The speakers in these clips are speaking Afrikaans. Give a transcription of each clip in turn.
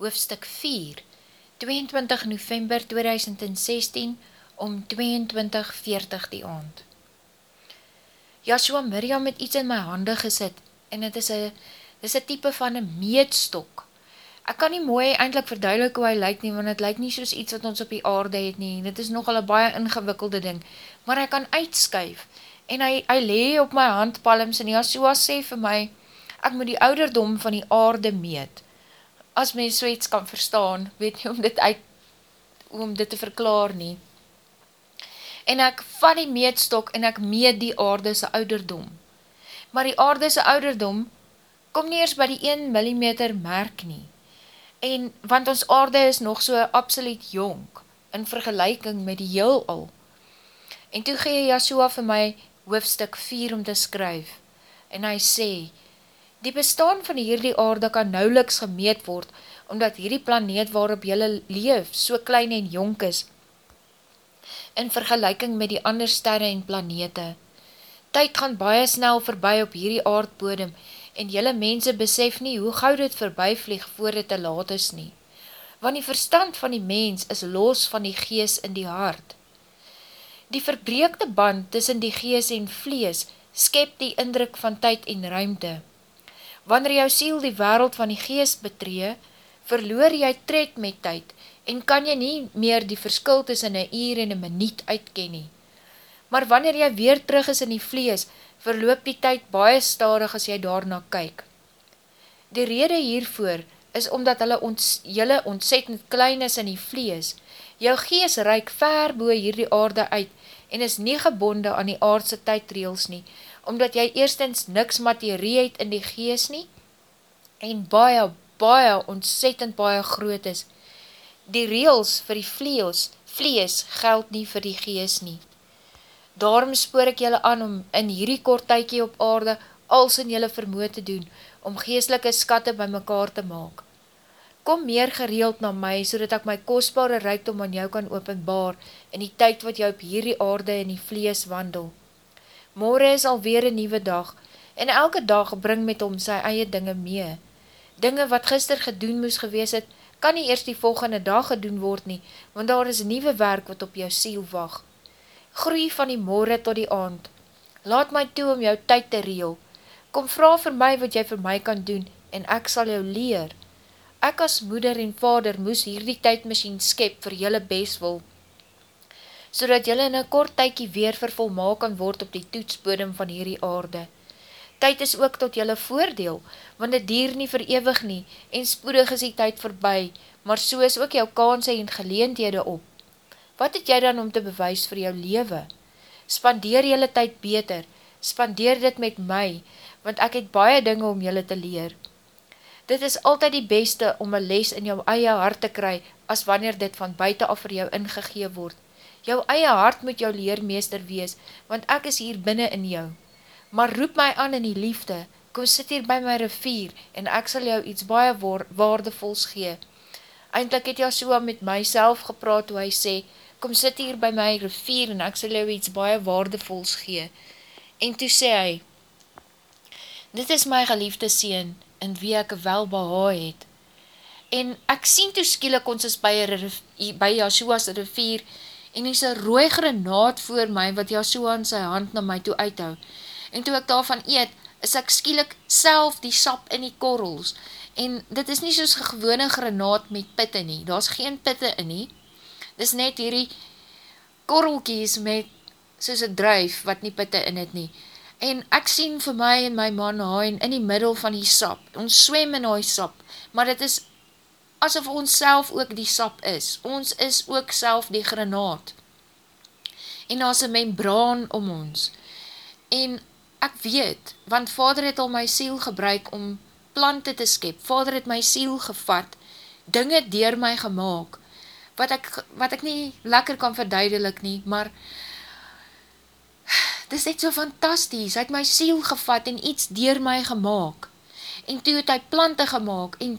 hoofstuk 4, 22 november 2016, om 22.40 die aand. Joshua Miriam het iets in my hande gesit, en het is een, is een type van een meetstok. Ek kan nie mooi eindelijk verduidelik hoe hy lyk nie, want het lyk nie soos iets wat ons op die aarde het nie, dit is nogal een baie ingewikkelde ding, maar hy kan uitskuif, en hy, hy lee op my handpalms, en Joshua sê vir my, ek moet die ouderdom van die aarde meet, as mens so iets kan verstaan, weet nie om dit uit, om dit te verklaar nie. En ek vat die meetstok en ek meet die aardese ouderdom. Maar die aardese ouderdom kom nie eers by die 1 mm merk nie. En, want ons aarde is nog so absoluut jonk, in vergelijking met die heel al. En toe gee Yahshua vir my hoofstuk 4 om te skryf. En hy sê, Die bestaan van hierdie aarde kan nauweliks gemeet word, omdat hierdie planeet waarop jylle leef so klein en jonk is, in vergelijking met die ander sterre en planete. Tyd gaan baie snel voorbij op hierdie aardbodem, en jylle mense besef nie hoe gauw dit voorbij vlieg voor dit te laat is nie. Want die verstand van die mens is los van die gees in die hart. Die verbreekte band tussen die gees en vlees skep die indruk van tyd en ruimte. Wanneer jou siel die wereld van die geest betree, verloor jy tred met tyd en kan jy nie meer die verskil tussen een uur en een minuut uitken nie. Maar wanneer jy weer terug is in die vlees, verloop die tyd baie stadig as jy daarna kyk. Die rede hiervoor is omdat hulle ons, jylle ontzettend klein is in die vlees. Jou gees reik ver boe hierdie aarde uit en is nie gebonde aan die aardse tydreels nie, omdat jy eerstens niks materie het in die gees nie, en baie, baie ontzettend baie groot is. Die reels vir die vlees, vlees geld nie vir die gees nie. Daarom spoor ek jylle aan om in hierdie kort tykie op aarde als in jylle vermoe te doen, om geestelike skatte by mekaar te maak. Kom meer gereeld na my, so dat ek my kostbare reikdom aan jou kan openbaar, in die tyd wat jy op hierdie aarde in die vlees wandel. Morgen is alweer een nieuwe dag, en elke dag bring met hom sy eie dinge mee. Dinge wat gister gedoen moes gewees het, kan nie eerst die volgende dag gedoen word nie, want daar is nieuwe werk wat op jou siel wacht. Groei van die morgen tot die aand. Laat my toe om jou tyd te reel. Kom vraag vir my wat jy vir my kan doen, en ek sal jou leer. Ek as moeder en vader moes hierdie tydmachine skep vir jylle beswil, so dat jylle in een kort tykie weer vervolmaak kan word op die toetsbodem van hierdie aarde. Tyd is ook tot jylle voordeel, want het dier nie verewig nie, en spoedig is die tyd voorbij, maar so is ook jou kanse en geleendhede op. Wat het jy dan om te bewys vir jou lewe? Spandeer jylle tyd beter, spandeer dit met my, want ek het baie dinge om jylle te leer. Dit is altyd die beste om een les in jou eie hart te kry, as wanneer dit van buiten af vir jou ingegeef word. Jou eie hart moet jou leermeester wees, want ek is hier binnen in jou. Maar roep my aan in die liefde, kom sit hier by my rivier, en ek sal jou iets baie waardevols gee. Eindelijk het Joshua met myself gepraat, hoe hy sê, kom sit hier by my rivier, en ek sal jou iets baie waardevols gee. En toe sê hy, dit is my geliefde sien, in wie ek wel behaal het. En ek sien toe skielik ons is by, by Joshua's rivier, en is een rooi granaat voor my, wat Joshua in sy hand na my toe uithou. En toe ek daarvan eet, is ek skielik self die sap in die korrels, en dit is nie soos gewone granaat met pitte nie, daar is geen pitte in nie, dit is net hierdie korrelkies met soos een druif, wat nie pitte in het nie, en ek sien vir my en my man hain in die middel van die sap, ons swem in die sap, maar dit is asof ons self ook die sap is. Ons is ook self die granaat. En daar is een membraan om ons. En ek weet, want vader het al my siel gebruik om plante te skep. Vader het my siel gevat, dinge dier my gemaakt, wat ek, wat ek nie lekker kan verduidelik nie, maar dit is net so fantastisch, hy het my siel gevat en iets dier my gemaakt. En toe het hy plante gemaakt en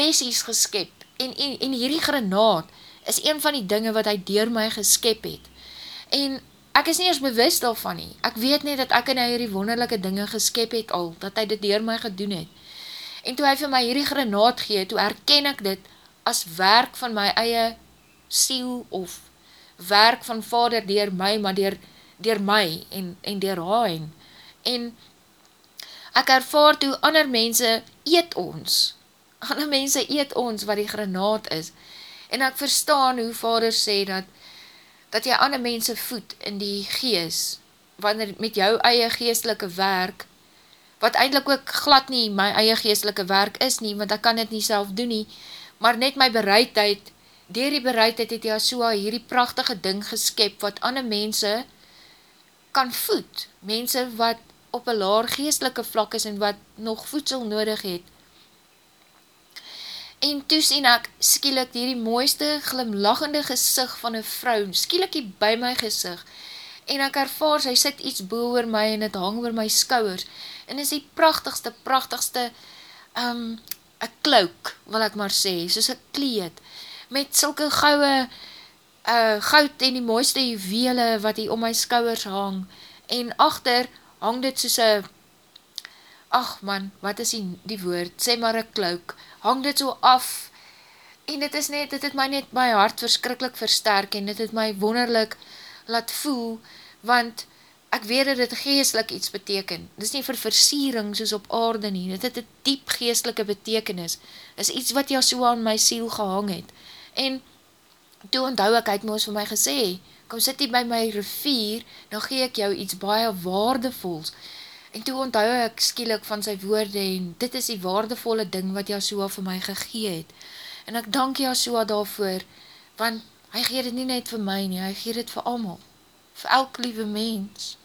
bessies geskep, en, en, en hierdie granaat is een van die dinge wat hy dier my geskep het. En ek is nie eens bewust daarvan nie. Ek weet nie dat ek en hy hierdie wonderlijke dinge geskep het al, dat hy dit dier my gedoen het. En toe hy vir my hierdie granaat gee, toe herken ek dit as werk van my eie siel of werk van vader dier my, maar dier, dier my en, en dier hain. En ek ervaar toe ander mense eet ons. Ander mense eet ons wat die granaat is. En ek verstaan hoe vader sê dat, dat jy ander mense voed in die gees, wanneer met jou eie geestelike werk, wat eindelijk ook glad nie my eie geestelike werk is nie, want ek kan dit nie self doen nie, maar net my bereidheid, dier die bereidheid het Yahshua hierdie prachtige ding geskep, wat ander mense kan voed, mense wat op een laar geestelike vlak is, en wat nog voedsel nodig het, en toe sien ek skielik die mooiste glimlachende gezicht van een vrou, skielik die by my gezicht, en ek ervaar, sy sit iets boe oor my, en het hang oor my skouwers, en is die prachtigste, prachtigste, um, een klouk, wil ek maar sê, soos een kleed, met sulke gouwe, uh, goud en die mooiste juwele, wat hier om my skouwers hang, en achter hang dit soos een, ach man, wat is die, die woord, sê maar een klouk, hang dit so af, en dit is net, dit het my net my hart verskrikkelijk versterk, en dit het my wonderlik laat voel, want ek weet dat dit geestelik iets beteken, dit is nie vir versiering soos op aarde nie, dit het een diep geestelike betekenis, is iets wat jou so aan my siel gehang het, en toe onthou ek, hy het moos vir my gesê, kom sit hier by my rivier, dan gee ek jou iets baie waardevols, En toe onthou ek skielik van sy woorde en dit is die waardevolle ding wat Jasua vir my gegee het. En ek dank Jasua daarvoor, want hy gee dit nie net vir my nie, hy gee dit vir allemaal, vir elk liewe mens.